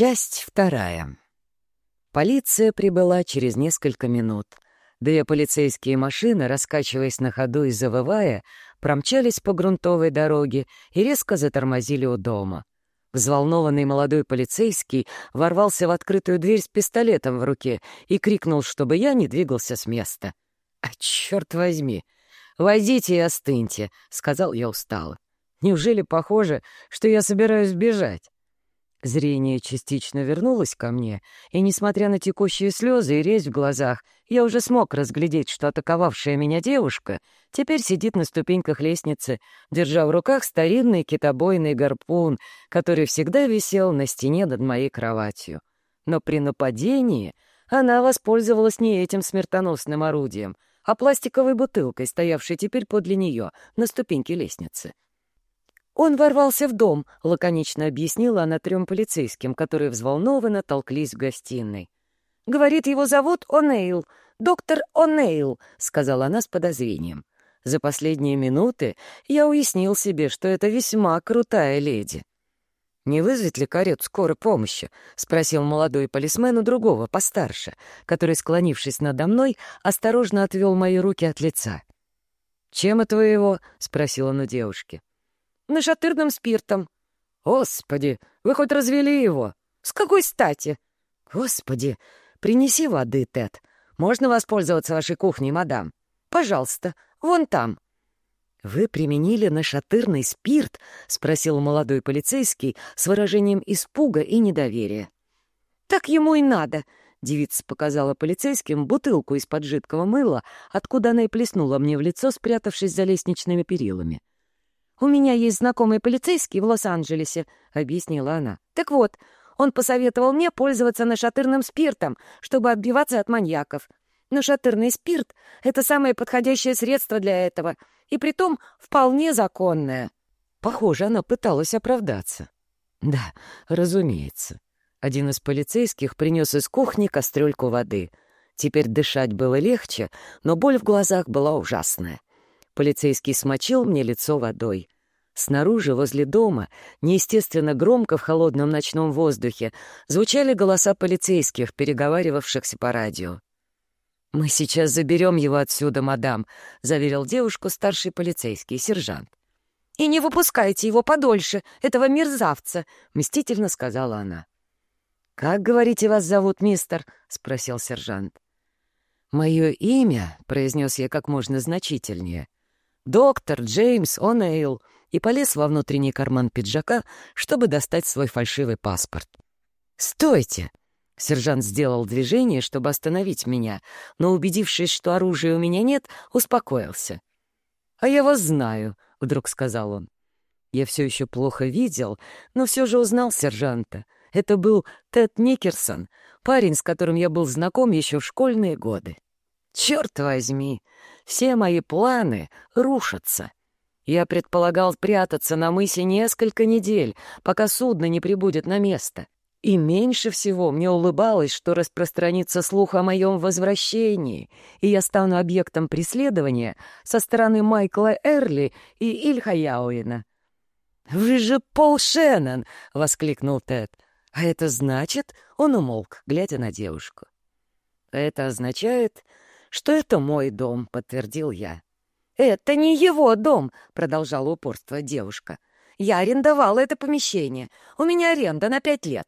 Часть вторая. Полиция прибыла через несколько минут. Две полицейские машины, раскачиваясь на ходу и завывая, промчались по грунтовой дороге и резко затормозили у дома. Взволнованный молодой полицейский ворвался в открытую дверь с пистолетом в руке и крикнул, чтобы я не двигался с места. «А черт возьми! Войдите и остыньте!» — сказал я устало. «Неужели похоже, что я собираюсь бежать?» Зрение частично вернулось ко мне, и, несмотря на текущие слезы и резь в глазах, я уже смог разглядеть, что атаковавшая меня девушка теперь сидит на ступеньках лестницы, держа в руках старинный китобойный гарпун, который всегда висел на стене над моей кроватью. Но при нападении она воспользовалась не этим смертоносным орудием, а пластиковой бутылкой, стоявшей теперь подле нее, на ступеньке лестницы. «Он ворвался в дом», — лаконично объяснила она трем полицейским, которые взволнованно толклись в гостиной. «Говорит, его зовут О'Нейл, доктор О'Нейл», — сказала она с подозрением. За последние минуты я уяснил себе, что это весьма крутая леди. «Не вызвать ли карету скорой помощи?» — спросил молодой полисмен у другого, постарше, который, склонившись надо мной, осторожно отвел мои руки от лица. «Чем это вы его?» — спросил он у девушки нашатырным спиртом. Господи, вы хоть развели его? С какой стати? Господи, принеси воды, Тед. Можно воспользоваться вашей кухней, мадам? Пожалуйста, вон там. «Вы применили нашатырный спирт?» — спросил молодой полицейский с выражением испуга и недоверия. «Так ему и надо», — девица показала полицейским бутылку из-под жидкого мыла, откуда она и плеснула мне в лицо, спрятавшись за лестничными перилами. «У меня есть знакомый полицейский в Лос-Анджелесе», — объяснила она. «Так вот, он посоветовал мне пользоваться нашатырным спиртом, чтобы отбиваться от маньяков. Нашатырный спирт — это самое подходящее средство для этого, и притом вполне законное». Похоже, она пыталась оправдаться. «Да, разумеется». Один из полицейских принес из кухни кастрюльку воды. Теперь дышать было легче, но боль в глазах была ужасная. Полицейский смочил мне лицо водой. Снаружи, возле дома, неестественно громко в холодном ночном воздухе, звучали голоса полицейских, переговаривавшихся по радио. «Мы сейчас заберем его отсюда, мадам», — заверил девушку старший полицейский, сержант. «И не выпускайте его подольше, этого мерзавца», — мстительно сказала она. «Как, говорите, вас зовут, мистер?» — спросил сержант. «Мое имя», — произнес я как можно значительнее, — доктор Джеймс О'Нейл и полез во внутренний карман пиджака, чтобы достать свой фальшивый паспорт. «Стойте!» Сержант сделал движение, чтобы остановить меня, но, убедившись, что оружия у меня нет, успокоился. «А я вас знаю», — вдруг сказал он. Я все еще плохо видел, но все же узнал сержанта. Это был Тед Никерсон, парень, с которым я был знаком еще в школьные годы. Черт возьми, все мои планы рушатся. Я предполагал прятаться на мысе несколько недель, пока судно не прибудет на место. И меньше всего мне улыбалось, что распространится слух о моем возвращении, и я стану объектом преследования со стороны Майкла Эрли и Ильха Яуина. «Вы же Пол Шеннон!» — воскликнул Тед. «А это значит...» — он умолк, глядя на девушку. «Это означает, что это мой дом», — подтвердил я. «Это не его дом», — продолжала упорство девушка. «Я арендовала это помещение. У меня аренда на пять лет».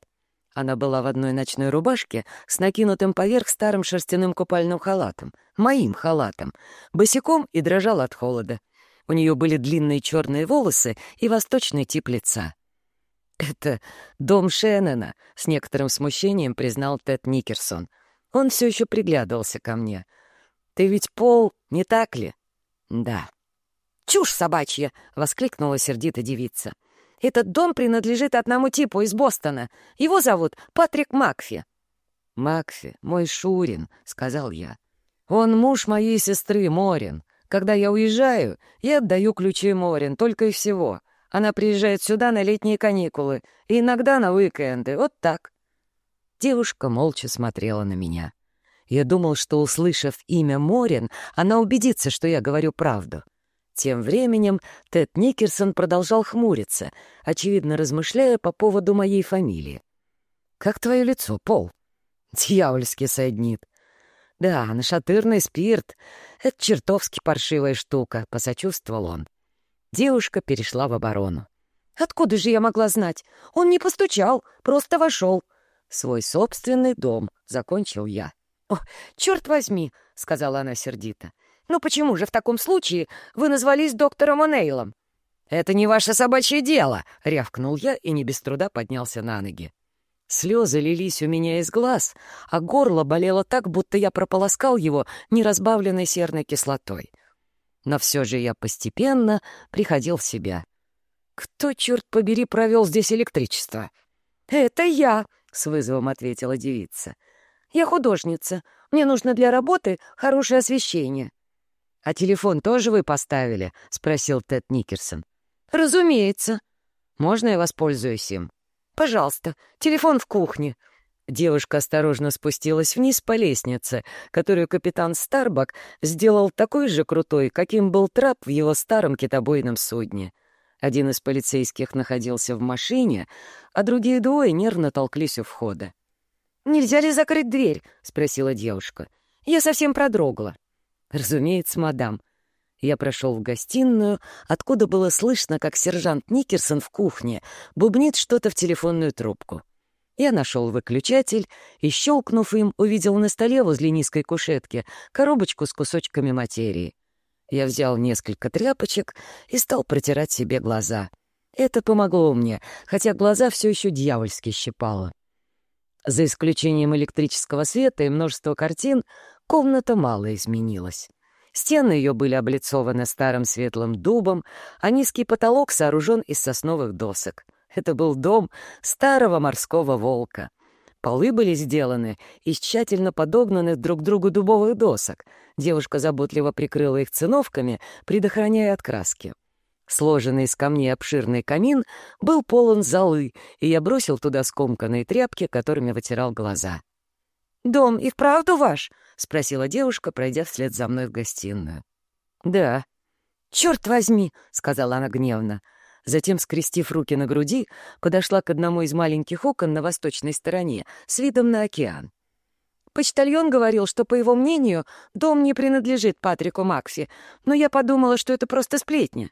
Она была в одной ночной рубашке с накинутым поверх старым шерстяным купальным халатом, моим халатом, босиком и дрожала от холода. У нее были длинные черные волосы и восточный тип лица. «Это дом Шеннона», — с некоторым смущением признал Тед Никерсон. Он все еще приглядывался ко мне — ты ведь Пол, не так ли? Да. Чушь собачья! воскликнула сердито девица. Этот дом принадлежит одному типу из Бостона. Его зовут Патрик Макфи. Макфи, мой Шурин, сказал я. Он муж моей сестры Морин. Когда я уезжаю, я отдаю ключи Морин, только и всего. Она приезжает сюда на летние каникулы и иногда на уикенды. Вот так. Девушка молча смотрела на меня. Я думал, что, услышав имя Морин, она убедится, что я говорю правду. Тем временем Тед Никерсон продолжал хмуриться, очевидно размышляя по поводу моей фамилии. «Как твое лицо, Пол?» «Дьявольски саднит». «Да, нашатырный спирт — это чертовски паршивая штука», — посочувствовал он. Девушка перешла в оборону. «Откуда же я могла знать? Он не постучал, просто вошел». «Свой собственный дом», — закончил я. «О, черт возьми», — сказала она сердито. «Ну почему же в таком случае вы назвались доктором О'Нейлом?» «Это не ваше собачье дело!» — рявкнул я и не без труда поднялся на ноги. Слезы лились у меня из глаз, а горло болело так, будто я прополоскал его неразбавленной серной кислотой. Но все же я постепенно приходил в себя. «Кто, черт побери, провел здесь электричество?» «Это я!» — с вызовом ответила девица. «Я художница. Мне нужно для работы хорошее освещение». «А телефон тоже вы поставили?» — спросил Тед Никерсон. «Разумеется». «Можно я воспользуюсь им?» «Пожалуйста, телефон в кухне». Девушка осторожно спустилась вниз по лестнице, которую капитан Старбак сделал такой же крутой, каким был трап в его старом китобойном судне. Один из полицейских находился в машине, а другие двое нервно толклись у входа. «Нельзя ли закрыть дверь?» — спросила девушка. «Я совсем продрогла». «Разумеется, мадам. Я прошел в гостиную, откуда было слышно, как сержант Никерсон в кухне бубнит что-то в телефонную трубку. Я нашел выключатель и, щелкнув им, увидел на столе возле низкой кушетки коробочку с кусочками материи. Я взял несколько тряпочек и стал протирать себе глаза. Это помогло мне, хотя глаза все еще дьявольски щипало. За исключением электрического света и множества картин, комната мало изменилась. Стены ее были облицованы старым светлым дубом, а низкий потолок сооружен из сосновых досок. Это был дом старого морского волка. Полы были сделаны из тщательно подогнанных друг к другу дубовых досок. Девушка заботливо прикрыла их циновками, предохраняя от краски. Сложенный из камней обширный камин был полон золы, и я бросил туда скомканные тряпки, которыми вытирал глаза. «Дом и вправду ваш?» — спросила девушка, пройдя вслед за мной в гостиную. «Да». «Черт возьми!» — сказала она гневно. Затем, скрестив руки на груди, подошла к одному из маленьких окон на восточной стороне с видом на океан. Почтальон говорил, что, по его мнению, дом не принадлежит Патрику Макфи, но я подумала, что это просто сплетня.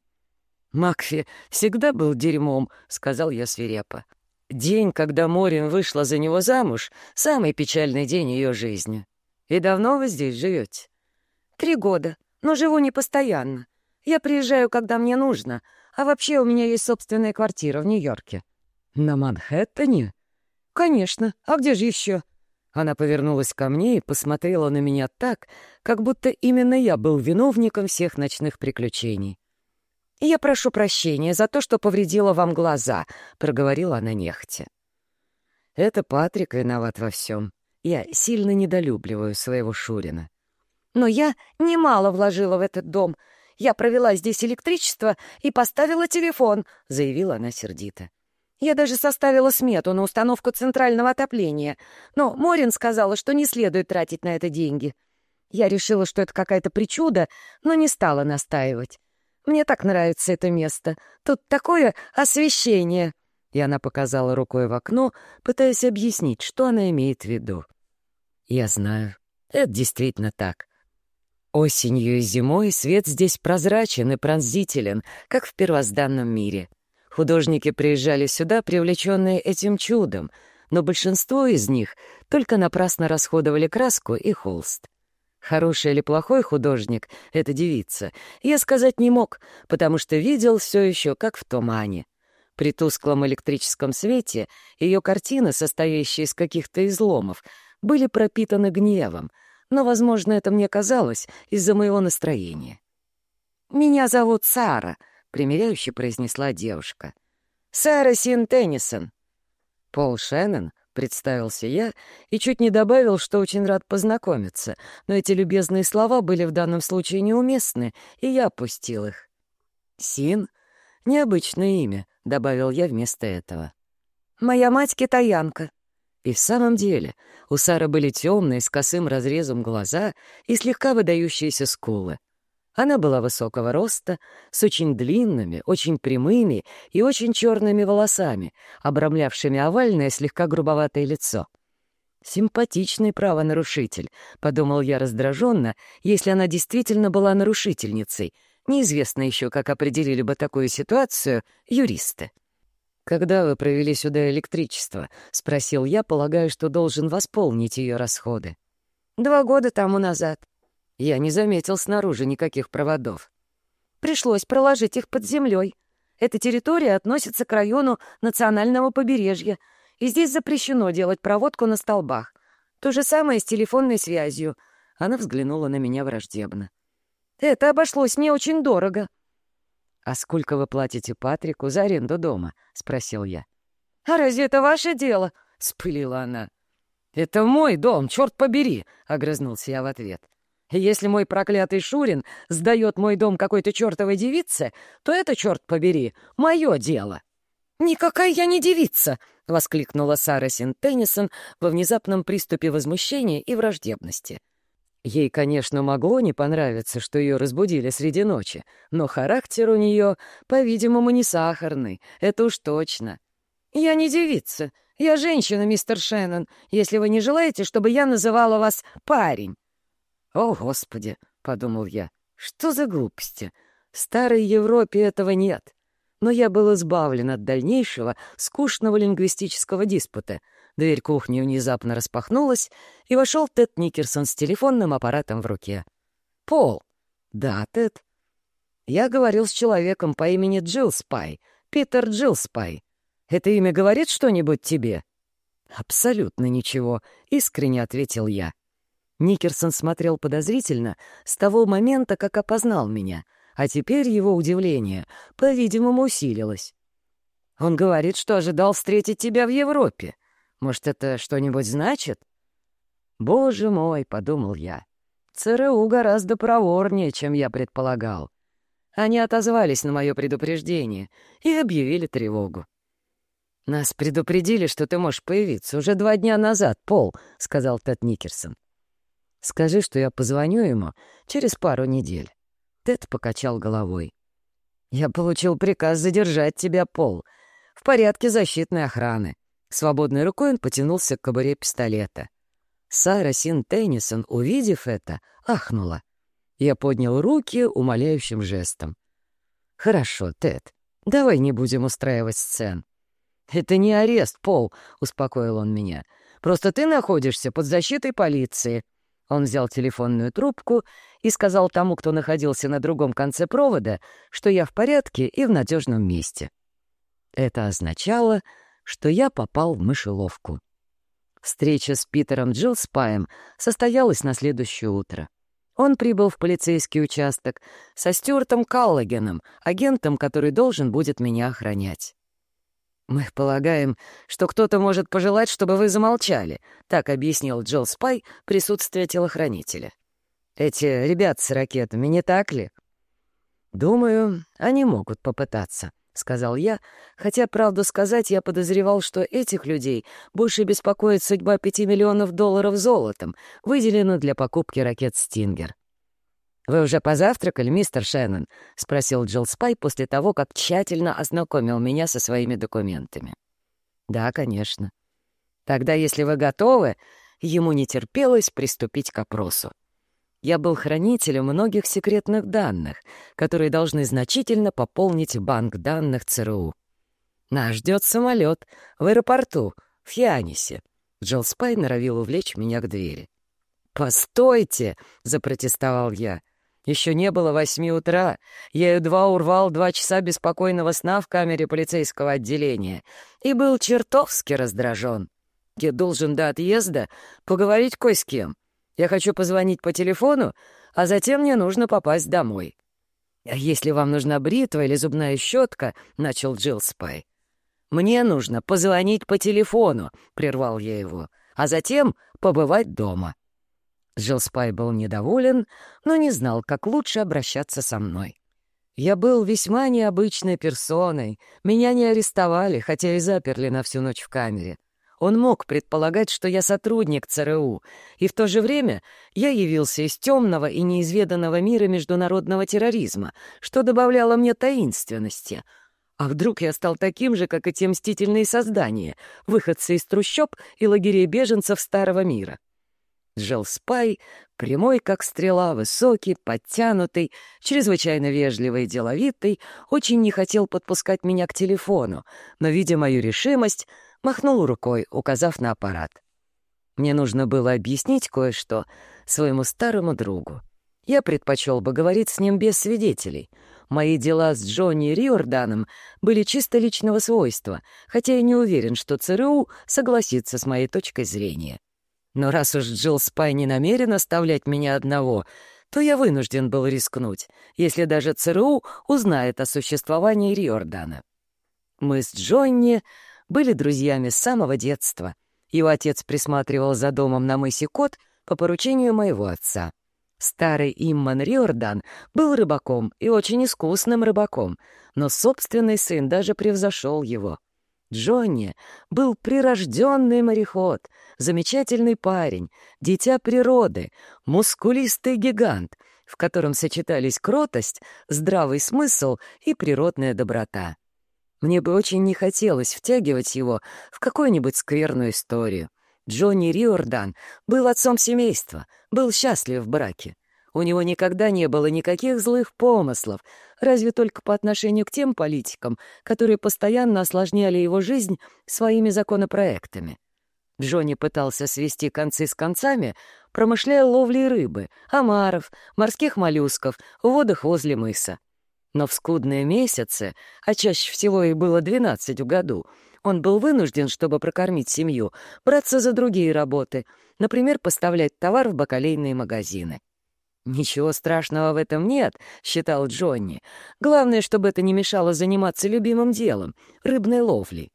«Макфи всегда был дерьмом», — сказал я свирепо. День, когда Морин вышла за него замуж, самый печальный день ее жизни. И давно вы здесь живете? Три года, но живу не постоянно. Я приезжаю, когда мне нужно, а вообще у меня есть собственная квартира в Нью-Йорке. На Манхэттене? Конечно, а где же еще? Она повернулась ко мне и посмотрела на меня так, как будто именно я был виновником всех ночных приключений. «Я прошу прощения за то, что повредила вам глаза», — проговорила она нехотя. «Это Патрик виноват во всем. Я сильно недолюбливаю своего Шурина». «Но я немало вложила в этот дом. Я провела здесь электричество и поставила телефон», — заявила она сердито. «Я даже составила смету на установку центрального отопления, но Морин сказала, что не следует тратить на это деньги. Я решила, что это какая-то причуда, но не стала настаивать. Мне так нравится это место. Тут такое освещение!» И она показала рукой в окно, пытаясь объяснить, что она имеет в виду. «Я знаю. Это действительно так. Осенью и зимой свет здесь прозрачен и пронзителен, как в первозданном мире. Художники приезжали сюда, привлеченные этим чудом, но большинство из них только напрасно расходовали краску и холст. Хороший или плохой художник, эта девица, я сказать не мог, потому что видел все еще как в тумане. При тусклом электрическом свете ее картины, состоящие из каких-то изломов, были пропитаны гневом, но, возможно, это мне казалось из-за моего настроения. «Меня зовут Сара», — примиряюще произнесла девушка. «Сара Син Теннисон». «Пол Шеннон?» Представился я и чуть не добавил, что очень рад познакомиться, но эти любезные слова были в данном случае неуместны, и я опустил их. «Син? Необычное имя», — добавил я вместо этого. «Моя мать китаянка». И в самом деле у Сары были темные, с косым разрезом глаза и слегка выдающиеся скулы. Она была высокого роста, с очень длинными, очень прямыми и очень черными волосами, обрамлявшими овальное, слегка грубоватое лицо. «Симпатичный правонарушитель», — подумал я раздраженно, если она действительно была нарушительницей. Неизвестно еще, как определили бы такую ситуацию юристы. «Когда вы провели сюда электричество?» — спросил я, полагая, что должен восполнить ее расходы. «Два года тому назад», я не заметил снаружи никаких проводов. Пришлось проложить их под землей. Эта территория относится к району национального побережья, и здесь запрещено делать проводку на столбах. То же самое с телефонной связью. Она взглянула на меня враждебно. Это обошлось мне очень дорого. «А сколько вы платите Патрику за аренду дома?» — спросил я. «А разве это ваше дело?» — спылила она. «Это мой дом, черт побери!» — огрызнулся я в ответ. Если мой проклятый Шурин сдает мой дом какой-то чертовой девице, то это, черт побери, мое дело. «Никакая я не девица!» — воскликнула Сара Синтеннисон во внезапном приступе возмущения и враждебности. Ей, конечно, могло не понравиться, что ее разбудили среди ночи, но характер у нее, по-видимому, не сахарный, это уж точно. «Я не девица, я женщина, мистер Шеннон, если вы не желаете, чтобы я называла вас парень». «О, Господи!» — подумал я. «Что за глупости? В старой Европе этого нет». Но я был избавлен от дальнейшего скучного лингвистического диспута. Дверь кухни внезапно распахнулась, и вошел Тед Никерсон с телефонным аппаратом в руке. «Пол!» «Да, Тед». Я говорил с человеком по имени Джилл Спай, Питер Джилл Спай. Это имя говорит что-нибудь тебе?» «Абсолютно ничего», — искренне ответил я. Никерсон смотрел подозрительно с того момента, как опознал меня, а теперь его удивление, по-видимому, усилилось. «Он говорит, что ожидал встретить тебя в Европе. Может, это что-нибудь значит?» «Боже мой», — подумал я, — «ЦРУ гораздо проворнее, чем я предполагал». Они отозвались на мое предупреждение и объявили тревогу. «Нас предупредили, что ты можешь появиться уже два дня назад, Пол», — сказал Тед Никерсон. Скажи, что я позвоню ему через пару недель». Тед покачал головой. «Я получил приказ задержать тебя, Пол, в порядке защитной охраны». Свободной рукой он потянулся к кобуре пистолета. Сара Син Теннисон, увидев это, ахнула. Я поднял руки умоляющим жестом. «Хорошо, Тед, давай не будем устраивать сцен». «Это не арест, Пол», — успокоил он меня. «Просто ты находишься под защитой полиции. Он взял телефонную трубку и сказал тому, кто находился на другом конце провода, что я в порядке и в надежном месте. Это означало, что я попал в мышеловку. Встреча с Питером Джилспаем состоялась на следующее утро. Он прибыл в полицейский участок со Стюартом Каллагеном, агентом, который должен будет меня охранять. «Мы полагаем, что кто-то может пожелать, чтобы вы замолчали», — так объяснил Джилл Спай присутствие телохранителя. «Эти ребят с ракетами, не так ли?» «Думаю, они могут попытаться», — сказал я, хотя, правду сказать, я подозревал, что этих людей больше беспокоит судьба пяти миллионов долларов золотом, выделенных для покупки ракет «Стингер». «Вы уже позавтракали, мистер Шеннон?» — спросил Джилл Спай после того, как тщательно ознакомил меня со своими документами. «Да, конечно». «Тогда, если вы готовы...» Ему не терпелось приступить к опросу. Я был хранителем многих секретных данных, которые должны значительно пополнить банк данных ЦРУ. Нас ждет самолет в аэропорту, в Хианисе. Джилл Спай норовил увлечь меня к двери. «Постойте!» — запротестовал я. Еще не было восьми утра. Я едва урвал два часа беспокойного сна в камере полицейского отделения и был чертовски раздражен. Я должен до отъезда поговорить кое с кем. Я хочу позвонить по телефону, а затем мне нужно попасть домой. «А если вам нужна бритва или зубная щетка?» — начал Джилл Спай. «Мне нужно позвонить по телефону», — прервал я его, «а затем побывать дома». Джилспай был недоволен, но не знал, как лучше обращаться со мной. Я был весьма необычной персоной. Меня не арестовали, хотя и заперли на всю ночь в камере. Он мог предполагать, что я сотрудник ЦРУ, и в то же время я явился из темного и неизведанного мира международного терроризма, что добавляло мне таинственности. А вдруг я стал таким же, как и те мстительные создания, выходцы из трущоб и лагерей беженцев Старого мира? Джел Спай, прямой как стрела, высокий, подтянутый, чрезвычайно вежливый и деловитый, очень не хотел подпускать меня к телефону, но, видя мою решимость, махнул рукой, указав на аппарат. Мне нужно было объяснить кое-что своему старому другу. Я предпочел бы говорить с ним без свидетелей. Мои дела с Джонни Риорданом были чисто личного свойства, хотя я не уверен, что ЦРУ согласится с моей точкой зрения. Но раз уж Джилл Спай не намерен оставлять меня одного, то я вынужден был рискнуть, если даже ЦРУ узнает о существовании Риордана. Мы с Джонни были друзьями с самого детства. Его отец присматривал за домом на мысе Кот по поручению моего отца. Старый Имман Риордан был рыбаком и очень искусным рыбаком, но собственный сын даже превзошел его. Джонни был прирожденный мореход, замечательный парень, дитя природы, мускулистый гигант, в котором сочетались кротость, здравый смысл и природная доброта. Мне бы очень не хотелось втягивать его в какую-нибудь скверную историю. Джонни Риордан был отцом семейства, был счастлив в браке. У него никогда не было никаких злых помыслов, разве только по отношению к тем политикам, которые постоянно осложняли его жизнь своими законопроектами. Джонни пытался свести концы с концами, промышляя ловлей рыбы, омаров, морских моллюсков в водах возле мыса. Но в скудные месяцы, а чаще всего их было 12 в году, он был вынужден, чтобы прокормить семью, браться за другие работы, например, поставлять товар в бакалейные магазины. «Ничего страшного в этом нет», — считал Джонни. «Главное, чтобы это не мешало заниматься любимым делом — рыбной ловлей».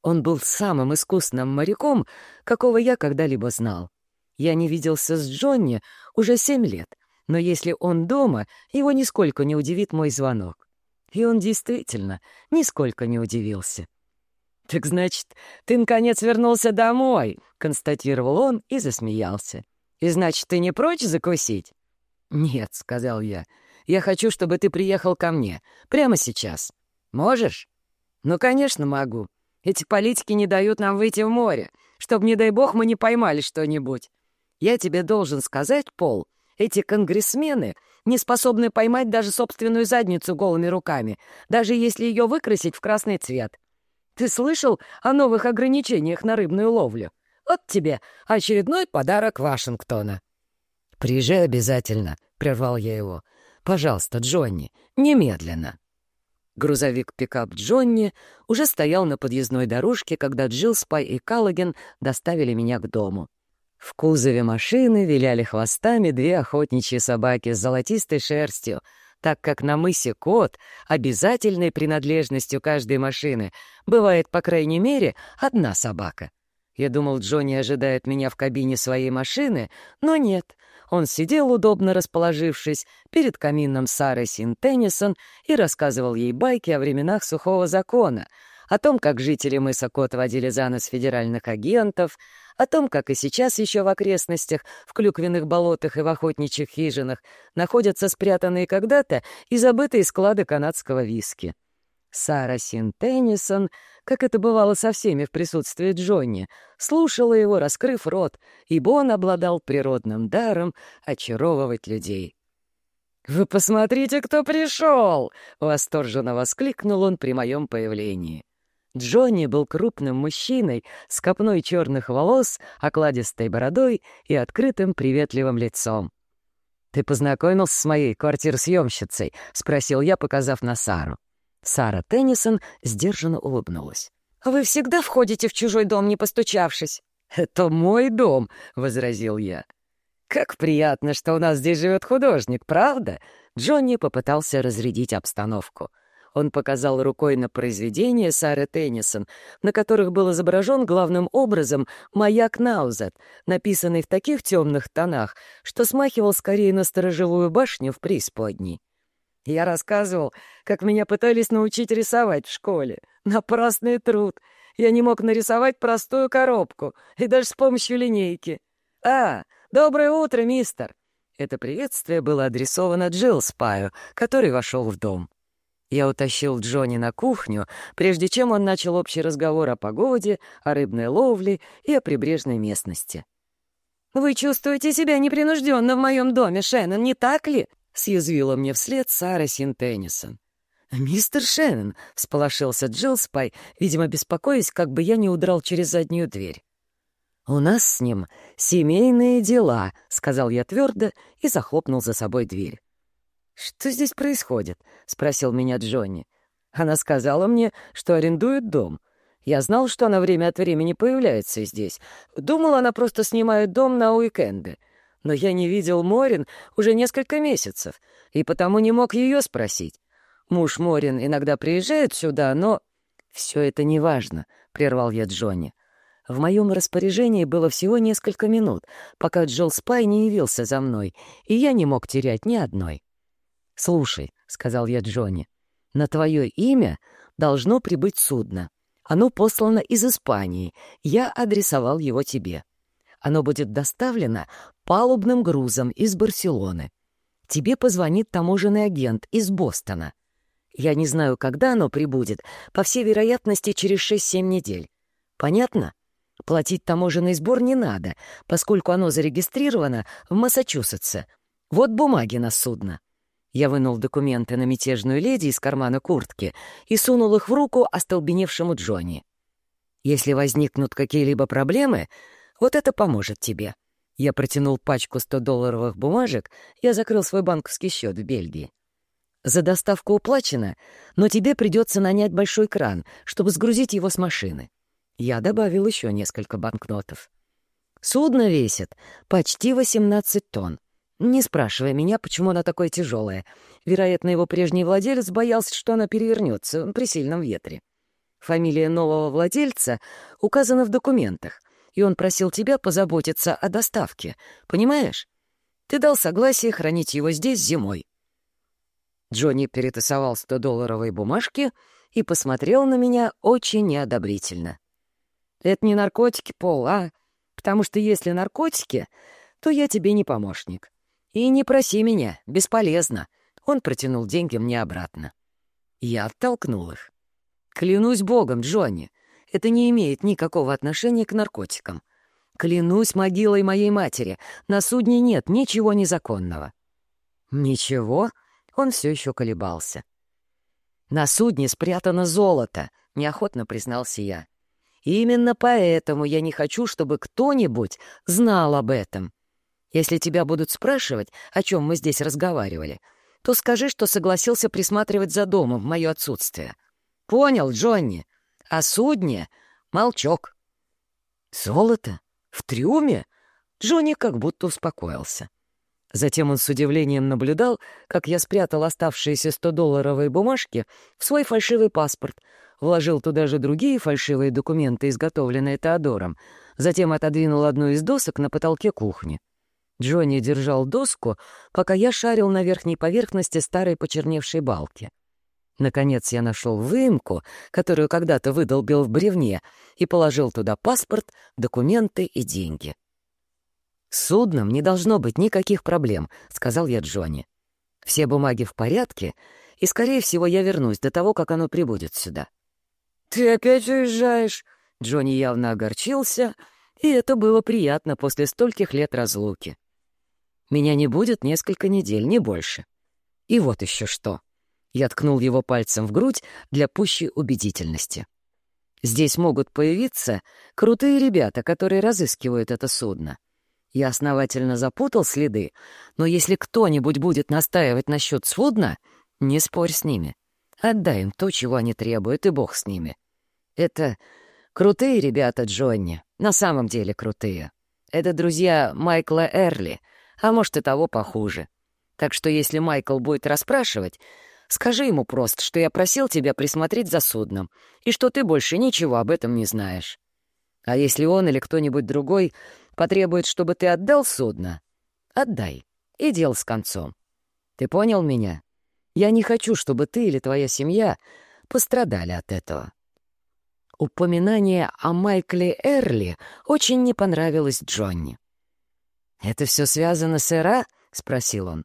Он был самым искусным моряком, какого я когда-либо знал. Я не виделся с Джонни уже семь лет, но если он дома, его нисколько не удивит мой звонок. И он действительно нисколько не удивился. «Так значит, ты, наконец, вернулся домой», — констатировал он и засмеялся. «И значит, ты не прочь закусить?» «Нет», — сказал я, — «я хочу, чтобы ты приехал ко мне. Прямо сейчас. Можешь?» «Ну, конечно, могу. Эти политики не дают нам выйти в море, чтобы, не дай бог, мы не поймали что-нибудь. Я тебе должен сказать, Пол, эти конгрессмены не способны поймать даже собственную задницу голыми руками, даже если ее выкрасить в красный цвет. Ты слышал о новых ограничениях на рыбную ловлю? Вот тебе очередной подарок Вашингтона. «Приезжай обязательно», — прервал я его. «Пожалуйста, Джонни, немедленно». Грузовик-пикап Джонни уже стоял на подъездной дорожке, когда Джилл, Спай и Каллоген доставили меня к дому. В кузове машины виляли хвостами две охотничьи собаки с золотистой шерстью, так как на мысе Кот обязательной принадлежностью каждой машины бывает, по крайней мере, одна собака. Я думал, Джонни ожидает меня в кабине своей машины, но нет. Он сидел, удобно расположившись, перед камином Сары Син-Теннисон и рассказывал ей байки о временах сухого закона, о том, как жители мыса Кот водили за нос федеральных агентов, о том, как и сейчас еще в окрестностях, в клюквенных болотах и в охотничьих хижинах находятся спрятанные когда-то и забытые склады канадского виски. Сара Син Теннисон, как это бывало со всеми в присутствии Джонни, слушала его, раскрыв рот, ибо он обладал природным даром очаровывать людей. «Вы посмотрите, кто пришел!» — восторженно воскликнул он при моем появлении. Джонни был крупным мужчиной с копной черных волос, окладистой бородой и открытым приветливым лицом. «Ты познакомился с моей квартирсъемщицей?» — спросил я, показав на Сару. Сара Теннисон сдержанно улыбнулась. «Вы всегда входите в чужой дом, не постучавшись?» «Это мой дом», — возразил я. «Как приятно, что у нас здесь живет художник, правда?» Джонни попытался разрядить обстановку. Он показал рукой на произведения Сары Теннисон, на которых был изображен главным образом маяк Наузет, написанный в таких темных тонах, что смахивал скорее на сторожевую башню в преисподней. Я рассказывал, как меня пытались научить рисовать в школе. Напрасный труд. Я не мог нарисовать простую коробку, и даже с помощью линейки. «А, доброе утро, мистер!» Это приветствие было адресовано Джилл Спаю, который вошел в дом. Я утащил Джонни на кухню, прежде чем он начал общий разговор о погоде, о рыбной ловле и о прибрежной местности. «Вы чувствуете себя непринужденно в моем доме, Шеннон, не так ли?» — съязвила мне вслед Сара Син Теннисон. «Мистер Шеннон!» — всполошился Джилл Спай, видимо, беспокоясь, как бы я не удрал через заднюю дверь. «У нас с ним семейные дела», — сказал я твердо и захлопнул за собой дверь. «Что здесь происходит?» — спросил меня Джонни. Она сказала мне, что арендует дом. Я знал, что она время от времени появляется здесь. Думал, она просто снимает дом на уикенды. Но я не видел Морин уже несколько месяцев, и потому не мог ее спросить. Муж Морин иногда приезжает сюда, но... «Все это неважно», — прервал я Джонни. В моем распоряжении было всего несколько минут, пока Джилл Спай не явился за мной, и я не мог терять ни одной. «Слушай», — сказал я Джонни, — «на твое имя должно прибыть судно. Оно послано из Испании. Я адресовал его тебе. Оно будет доставлено палубным грузом из Барселоны. Тебе позвонит таможенный агент из Бостона. Я не знаю, когда оно прибудет, по всей вероятности, через 6-7 недель. Понятно? Платить таможенный сбор не надо, поскольку оно зарегистрировано в Массачусетсе. Вот бумаги на судно. Я вынул документы на мятежную леди из кармана куртки и сунул их в руку остолбеневшему Джонни. «Если возникнут какие-либо проблемы, вот это поможет тебе». Я протянул пачку 100-долларовых бумажек, я закрыл свой банковский счет в Бельгии. «За доставку уплачено, но тебе придется нанять большой кран, чтобы сгрузить его с машины». Я добавил еще несколько банкнотов. Судно весит почти 18 тонн. Не спрашивая меня, почему она такое тяжелое. Вероятно, его прежний владелец боялся, что она перевернется при сильном ветре. Фамилия нового владельца указана в документах, и он просил тебя позаботиться о доставке. Понимаешь? Ты дал согласие хранить его здесь зимой. Джонни перетасовал 100-долларовые бумажки и посмотрел на меня очень неодобрительно. «Это не наркотики, Пол, а? Потому что если наркотики, то я тебе не помощник. «И не проси меня, бесполезно». Он протянул деньги мне обратно. Я оттолкнул их. «Клянусь богом, Джонни, это не имеет никакого отношения к наркотикам. Клянусь могилой моей матери, на судне нет ничего незаконного». «Ничего?» — он все еще колебался. «На судне спрятано золото», — неохотно признался я. «Именно поэтому я не хочу, чтобы кто-нибудь знал об этом. Если тебя будут спрашивать, о чем мы здесь разговаривали, то скажи, что согласился присматривать за домом в мое отсутствие. Понял, Джонни? О судне — молчок. Золото? В трюме? Джонни как будто успокоился. Затем он с удивлением наблюдал, как я спрятал оставшиеся 100-долларовые бумажки в свой фальшивый паспорт, вложил туда же другие фальшивые документы, изготовленные Теодором, затем отодвинул одну из досок на потолке кухни. Джонни держал доску, пока я шарил на верхней поверхности старой почерневшей балки. Наконец я нашел выемку, которую когда-то выдолбил в бревне, и положил туда паспорт, документы и деньги. «С судном не должно быть никаких проблем», — сказал я Джонни. «Все бумаги в порядке, и, скорее всего, я вернусь до того, как оно прибудет сюда». «Ты опять уезжаешь?» Джонни явно огорчился, и это было приятно после стольких лет разлуки. Меня не будет несколько недель, не больше. И вот еще что. Я ткнул его пальцем в грудь для пущей убедительности. Здесь могут появиться крутые ребята, которые разыскивают это судно. Я основательно запутал следы, но если кто-нибудь будет настаивать насчет судна, не спорь с ними. Отдай им то, чего они требуют, и бог с ними. Это крутые ребята, Джонни, на самом деле крутые. Это друзья Майкла Эрли, а может и того похуже. Так что если Майкл будет расспрашивать, скажи ему просто, что я просил тебя присмотреть за судном, и что ты больше ничего об этом не знаешь. А если он или кто-нибудь другой потребует, чтобы ты отдал судно, отдай, и дел с концом. Ты понял меня? Я не хочу, чтобы ты или твоя семья пострадали от этого. Упоминание о Майкле Эрли очень не понравилось Джонни. «Это все связано с Эра?» — спросил он.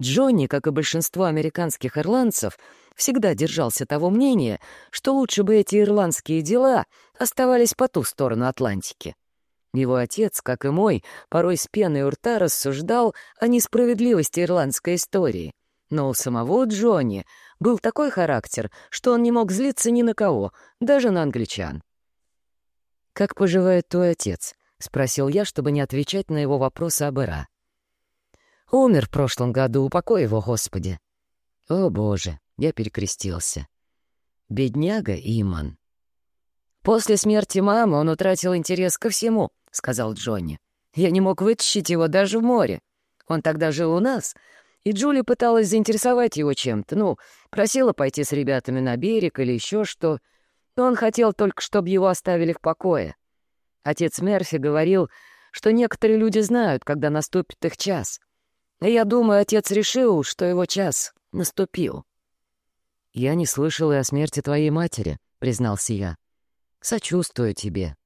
Джонни, как и большинство американских ирландцев, всегда держался того мнения, что лучше бы эти ирландские дела оставались по ту сторону Атлантики. Его отец, как и мой, порой с пеной у рта рассуждал о несправедливости ирландской истории. Но у самого Джонни был такой характер, что он не мог злиться ни на кого, даже на англичан. «Как поживает твой отец?» — спросил я, чтобы не отвечать на его вопросы об Ира. «Умер в прошлом году, упокой его, Господи!» «О, Боже!» — я перекрестился. «Бедняга Иман!» «После смерти мамы он утратил интерес ко всему», — сказал Джонни. «Я не мог вытащить его даже в море. Он тогда жил у нас, и Джули пыталась заинтересовать его чем-то, ну, просила пойти с ребятами на берег или еще что, но он хотел только, чтобы его оставили в покое. Отец Мерфи говорил, что некоторые люди знают, когда наступит их час. Я думаю, отец решил, что его час наступил. «Я не слышал и о смерти твоей матери», — признался я. «Сочувствую тебе».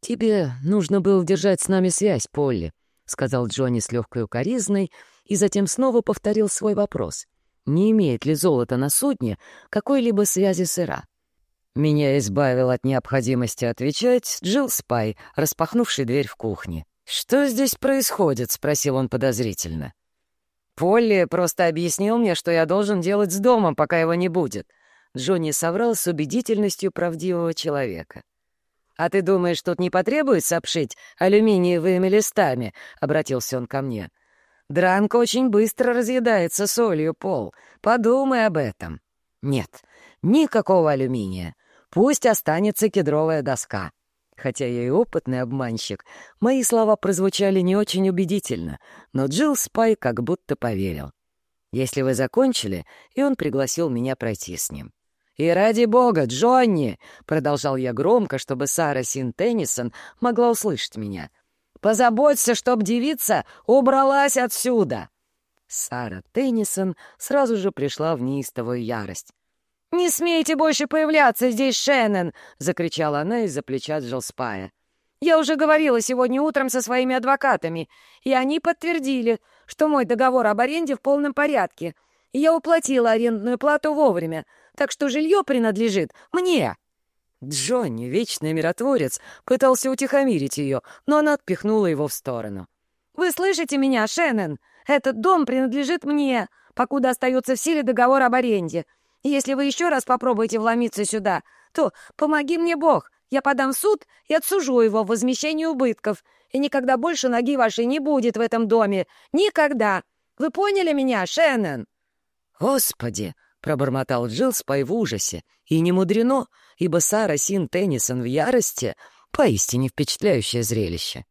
«Тебе нужно было держать с нами связь, Полли», — сказал Джонни с легкой укоризной, — и затем снова повторил свой вопрос. Не имеет ли золото на судне какой-либо связи с Ира? Меня избавил от необходимости отвечать Джилл Спай, распахнувший дверь в кухне. «Что здесь происходит?» — спросил он подозрительно. «Полли просто объяснил мне, что я должен делать с домом, пока его не будет». Джонни соврал с убедительностью правдивого человека. «А ты думаешь, тут не потребуется обшить алюминиевыми листами?» — обратился он ко мне. Дранка очень быстро разъедается солью пол. Подумай об этом. Нет, никакого алюминия. Пусть останется кедровая доска. Хотя я и опытный обманщик, мои слова прозвучали не очень убедительно, но Джилл Спай как будто поверил. Если вы закончили, и он пригласил меня пройти с ним. «И ради бога, Джонни!» — продолжал я громко, чтобы Сара Син Теннисон могла услышать меня — Позаботься, чтоб девица убралась отсюда!» Сара Теннисон сразу же пришла в неистовую ярость. «Не смейте больше появляться здесь, Шеннон!» — закричала она из-за плеча Джилспая. «Я уже говорила сегодня утром со своими адвокатами, и они подтвердили, что мой договор об аренде в полном порядке, и я уплатила арендную плату вовремя, так что жилье принадлежит мне!» Джонни, вечный миротворец, пытался утихомирить ее, но она отпихнула его в сторону. «Вы слышите меня, Шеннон? Этот дом принадлежит мне, покуда остается в силе договор об аренде. Если вы еще раз попробуете вломиться сюда, то помоги мне Бог, я подам суд и отсужу его в возмещении убытков, и никогда больше ноги вашей не будет в этом доме. Никогда! Вы поняли меня, Шеннон?» «Господи!» — пробормотал Джилспай в ужасе. «И не мудрено, ибо Сара Син Теннисон в ярости — поистине впечатляющее зрелище».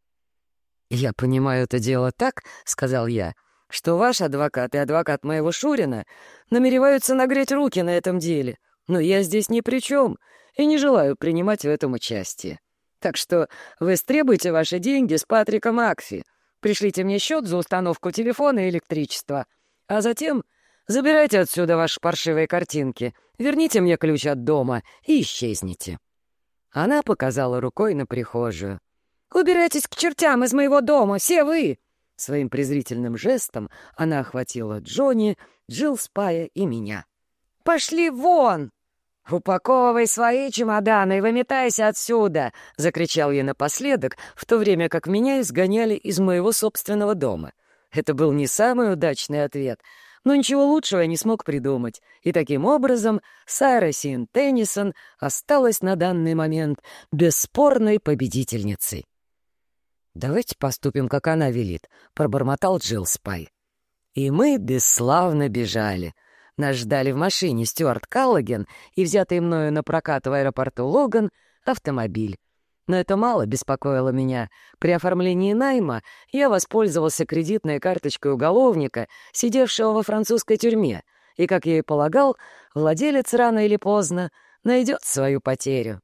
«Я понимаю это дело так», — сказал я, «что ваш адвокат и адвокат моего Шурина намереваются нагреть руки на этом деле, но я здесь ни при чем и не желаю принимать в этом участие. Так что вы стребуйте ваши деньги с Патрика Макфи, пришлите мне счет за установку телефона и электричества, а затем Забирайте отсюда ваши паршивые картинки, верните мне ключ от дома и исчезните». Она показала рукой на прихожую. «Убирайтесь к чертям из моего дома, все вы!» Своим презрительным жестом она охватила Джонни, Джилл Спая и меня. «Пошли вон!» «Упаковывай свои чемоданы и выметайся отсюда!» — закричал я напоследок, в то время как меня изгоняли из моего собственного дома. Это был не самый удачный ответ — но ничего лучшего я не смог придумать, и таким образом Сайра Син Теннисон осталась на данный момент бесспорной победительницей. «Давайте поступим, как она велит», — пробормотал Джилл Спай. И мы бесславно бежали. Нас ждали в машине Стюарт Каллоген и взятый мною на прокат в аэропорту Логан автомобиль. Но это мало беспокоило меня. При оформлении найма я воспользовался кредитной карточкой уголовника, сидевшего во французской тюрьме, и, как я и полагал, владелец рано или поздно найдет свою потерю.